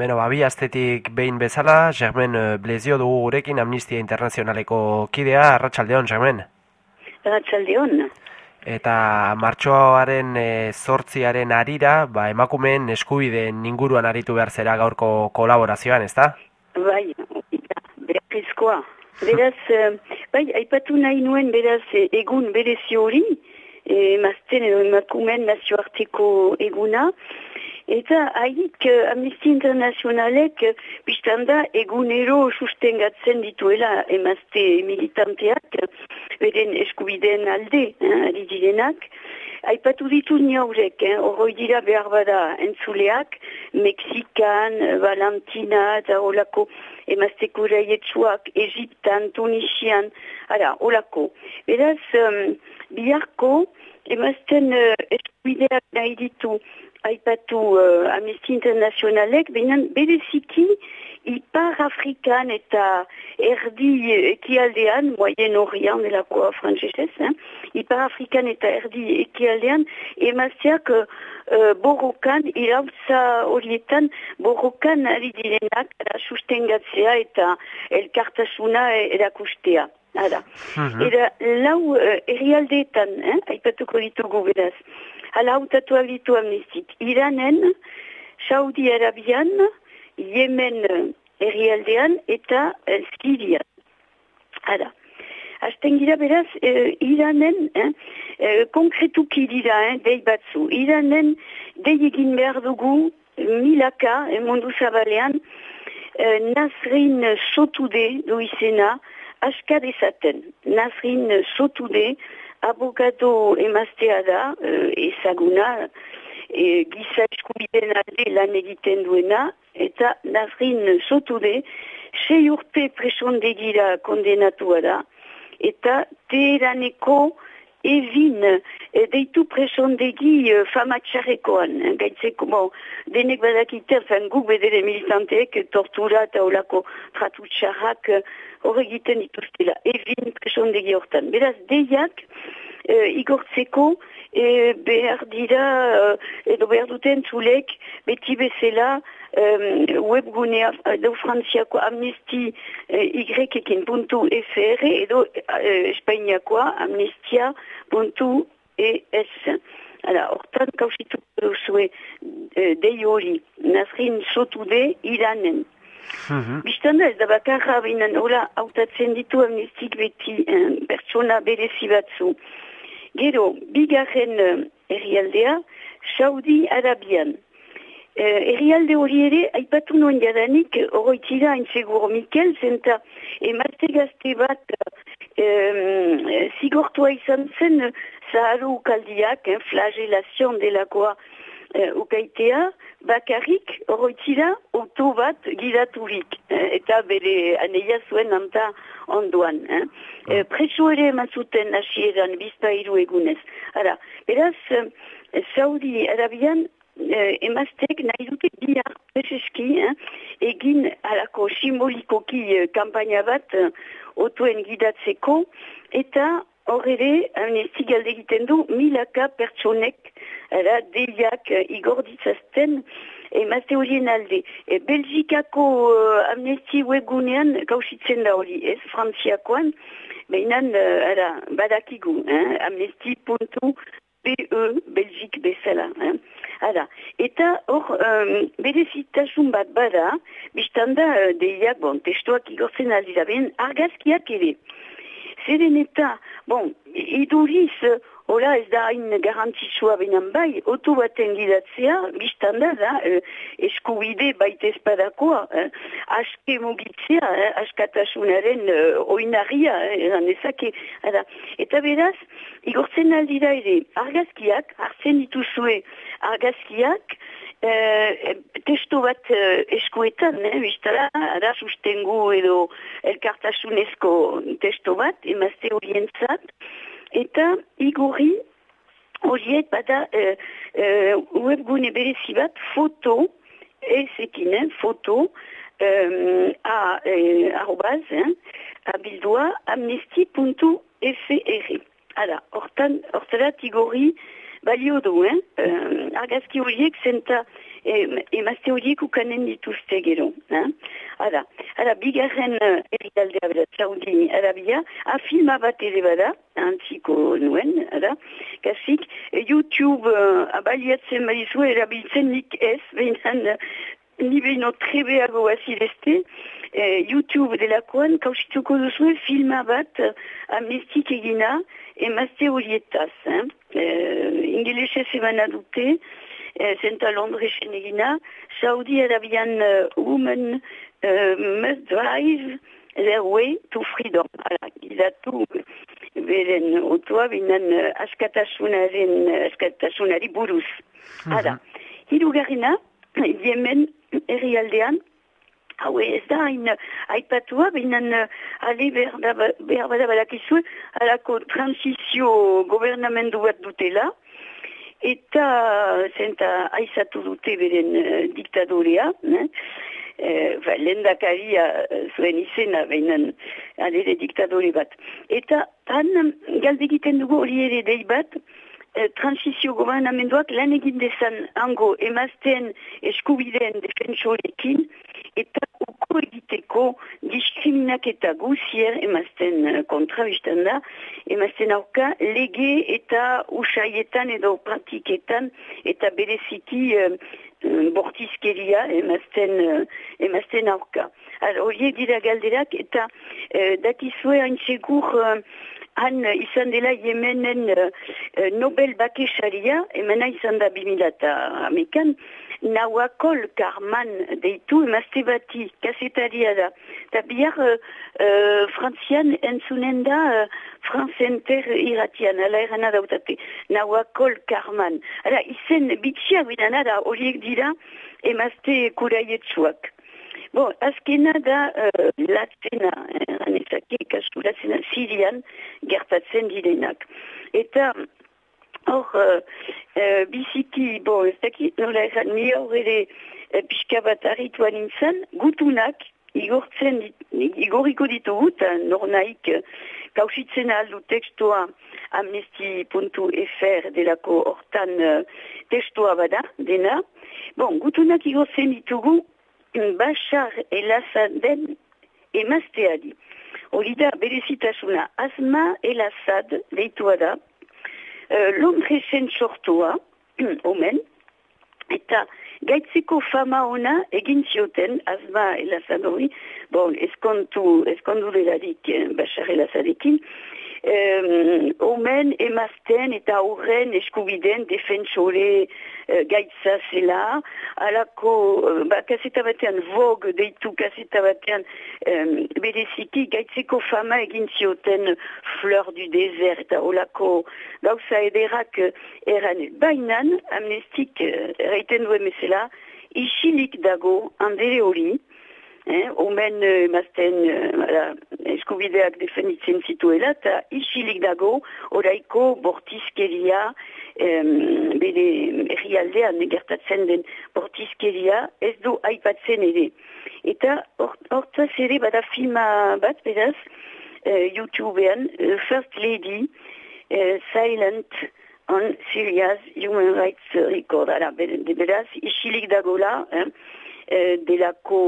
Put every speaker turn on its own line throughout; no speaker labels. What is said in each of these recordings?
Beno, babi astetik behin bezala, Germen eh, Blezio dugu gurekin Amnistia Internazionaleko kidea, Arratxaldeon, Germen.
Arratxaldeon.
Eta martxoaren e, zortziaren arira, ba, emakumeen eskubideen inguruan aritu behar zera gaurko kolaborazioan, ezta?
Bai, beharrizkoa. Beraz, eh, bai, aipatu nahi nuen beraz eh, egun berezi hori, e, mazten edo emakumeen nazioarteko eguna, Eta haik Amnesty Internazionalek biztanda egunero sustengatzen dituela emazte militanteak, beren eskubideen alde, eh, ari direnak. Aipatu ditu niaurek, eh, horroi dira behar bada entzuleak, Mexikan, Valentina eta olako emazte kuraietsuak, Egiptan, Tunisian, ara, olako. Beraz, um, biharko emazten uh, eskubideak nahi ditu, aipatu uh, Amnesty Internationalek, behinan bereziki ipar Afrikan eta erdi ekialdean, moyen orian delakoa frantzesez, eh? ipar Afrikan eta erdi ekialdean, emazteak uh, uh, borrokan, irautza horietan, borrokan ari direnak sustengatzea eta elkartasuna erakustea. Ara. Uh -huh. Era lau uh, erialdeetan, eh? aipatuko ditugu beraz, Hala hautatuak ditu amnestik. Iranen, Saudi Arabian, Yemen herrialdean eta eh, Sirian. Hala. Azten gira beraz, eh, Iranen, eh, eh, konkretuki dira, eh, dei batzu. Iranen, dei egin behar dugu, milaka, eh, mundu zabalean, eh, Nasrin Sotude du izena, askadezaten. Nasrin Sotude, abogado emaztea da, uh, ezaguna, e, giza eskubiden alde lan egiten duena, eta nazrin sotude, sei urte presondegira kondenatua da, eta teheraneko Evin, e, deitu presondegi e, famatxarrekoan, gaitzeko, bon, denek badakiter, fan guk bedere militanteek, tortura eta olako tratu txarrak, horregiten dituztela, Evin presondegi hortan. Beraz, deiak, e, igortzeko, e, behar dira, e, edo behar duten zulek, beti bezala, um, webgunea edo frantziako amnesti puntu fr edo uh, espainiakoa amnestia puntu es. Hala, hortan kausitu zue uh, dei hori, nazrin sotu de iranen. Mm Bistanda ez da bakarra binen, hola, hautatzen ditu amnestik beti um, pertsona berezi batzu. Gero, bigarren herrialdea, Saudi Arabian. Eh, Errialde hori ere, aipatu nuen jadanik, horretzira hain Mikel, zenta emazte gazte bat eh, zigortua izan zen zaharu ukaldiak, eh, flagelazion delakoa eh, ukaitea, bakarrik horretzira auto bat gidaturik, eh, eta bere aneia zuen anta onduan. Eh. Eh, preso ere emazuten asieran bizpa iru egunez. Ara, beraz, eh, Saudi Arabian eh, emaztek nahi dute bihar peseski, eh, egin alako simbolikoki eh, kampaina bat eh, otuen gidatzeko, eta horre amnesti galde egiten du milaka pertsonek ara, deiak eh, igorditzazten emazte horien alde. E, Belgikako uh, amnesti webgunean gauzitzen da hori, ez frantziakoan, behinan uh, badakigu, eh, amnesti.be Belgik bezala. Eh. Hala, eta hor, um, berezitasun bat bada, biztanda, uh, deiak, bon, testuak igortzen aldira, ben, argazkiak ere. Zeren eta, bon, iduriz, Ola ez da hain garantzitsua benen bai, otu baten gidatzea, biztanda da, eh, eskubide baita espadakoa, eh, aske mugitzea, eh, askatasunaren eh, oinarria, eh, ezake, eta beraz, igortzen aldira ere, argazkiak, hartzen dituzue argazkiak, eh, testo bat eh, eskuetan, eh, biztala, ara sustengu edo elkartasunezko testo bat, emazte orientzat, eta igorri horiek bada uh, uh, webgune berezi bat foto ezekin, eh, foto um, a, eh, arrobaz, eh, abildua amnesti.fr Hala, hortan, hortarat igorri balio du, eh? horiek zenta e, emazte horiek ukanen dituzte gero. Eh? Ara, ara, bigarren uh, errialdea bera, Saudi Arabia, a filma bat ere bada, antziko nuen, ara, kasik, YouTube uh, abaliatzen badizu erabiltzen nik ez, behinan, ni behino trebeago azileste, eh, YouTube delakoan kausituko duzue filma bat amnestik egina emazte horietaz. Eh? Eh, Ingelesez ebana dute, eh, zenta Londresen egina, Saudi Arabian uh, woman uh, must drive their way to freedom. Hala, gizatu beren otoa binan uh, askatasunaren, askatasunari buruz. Hala, mm -hmm. hirugarrena, Yemen herrialdean, hau ez da, hain aipatua, binan ale behar bada badakizue, alako transizio gobernamendu bat dutela, eta zenta aizatu dute beren uh, diktadorea, eh? ba, lendakaria zuen izena behinan alere diktadore bat. Eta han galdegiten dugu hori ere dei bat, eh, transizio gobernamenduak lan egin dezan hango emazten eskubideen defensorekin eta uko egiteko diskriminak eta guzier emazten eh, kontra biztan da, emazten auka lege eta usaietan edo praktiketan eta bereziki uh, bortizkeria emazten, emazten auka. Horiek dira galderak eta uh, dakizue hain segur han izan dela Yemenen uh, Nobel bakesaria, emena izan da bimilata amekan, Nawakol Karman deitu emazte bati, kasetaria da. Ta bihar uh, uh, frantzian entzunen da uh, franzenter iratian, ala erana dautate. Nawakol Karman. Hala, izen bitxia bidana da, horiek dira emazte kuraietsuak. Bon, azkena da uh, latzena, eh, kasu latzena, sirian gertatzen direnak. Eta hor, uh, uh, biziki, bo, ez dakit nola erran, ni hor ere uh, pixka bat harrituan intzan, gutunak, igortzen, igoriko ditugu, eta nor naik, kausitzen aldu tekstua amnesti.fr delako hortan uh, tekstua bada, dena. Bon, gutunak igortzen ditugu, Bashar el-Assaden emazteari. Hori da berezitasuna Asma el-Assad deitua da. Uh, Londresen sortua, omen, eta gaitzeko fama ona egin zioten Asma el-Assad hori, bon, eskontu, eskondu delarik eh, Bashar el-Assadekin, um, omen emazten eta aurren eskubiden defensore uh, gaitza zela, alako, uh, ba, kaseta batean vog deitu kaseta batean um, bereziki gaitzeko fama egin zioten fleur du desert eta olako gauza ederak uh, eran. Bainan amnestik uh, erraiten duen mesela isilik dago handere hori eh, omen uh, emazten uh, eskubideak defenditzen zituela eta isilik dago oraiko bortizkeria um, bere errialdean gertatzen den bortizkeria ez du aipatzen ere. Eta hortaz or, ere bada filma bat beraz uh, YouTubean uh, First Lady uh, Silent on Syria's Human Rights Record. Ara, beraz, isilik dagola, eh, Eh, delako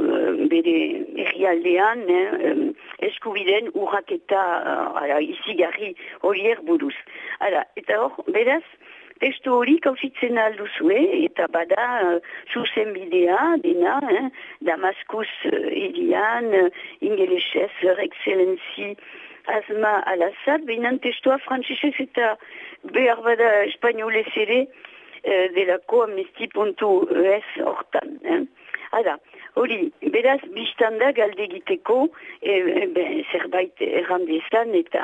uh, bere errialdean eh, eskubiden urraketa uh, izigarri horiek buruz. Ara, eta hor, beraz, testu hori kausitzen alduzue, eta bada uh, zuzen bidea, dena, eh, Damaskus uh, irian, uh, ingelesez, her excellenzi, Azma al-Assad, behinan testua frantzisez eta behar bada espainolez ere, Eh, delako amnesti.es hortan. Eh? Hala, hori, beraz, biztanda galde egiteko, e, e, zerbait errandezan eta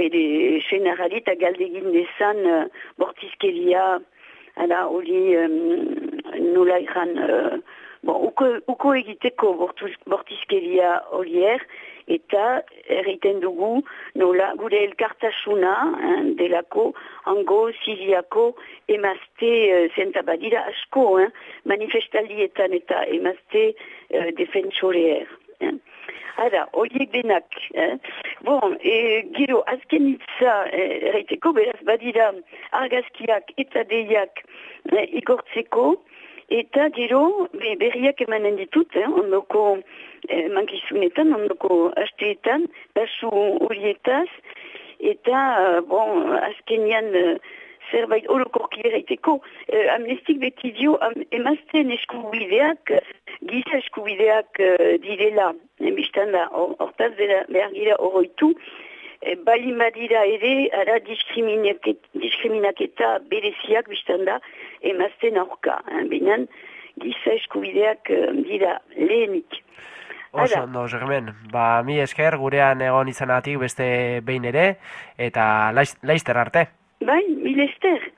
bere senarari eta galde egin dezan uh, bortizkeria, hala, hori, um, nola erran, uh, bon, uko, uko egiteko bortizkeria horier, eta erreiten dugu nola gure elkartasuna hein, delako ango siriako emazte uh, zenta badira asko hein, manifestaldietan eta emazte uh, defensoreer. Hada, horiek denak. Eh? Bon, e, gero, azken itza erreiteko, beraz badira argazkiak eta deiak eh, igortzeko, eta gero be, berriak emanen ditut, eh, ondoko eh, mankizunetan, ondoko asteetan, basu horietaz, eta, uh, bon, azkenian uh, zerbait orokorki eraiteko, uh, amnestik beti dio, am, emazten eskubideak, giza eskubideak uh, direla, biztan da, hortaz or, behar gira oroitu, e, bali madira ere, ara diskriminaketa bereziak biztan da, emazten aurka, hein, binan, giza eskubideak uh, dira lehenik.
Oso, ondo, Germen. Ba, mi esker gurean egon izanatik beste behin ere, eta laizter arte.
Bai, mil esker.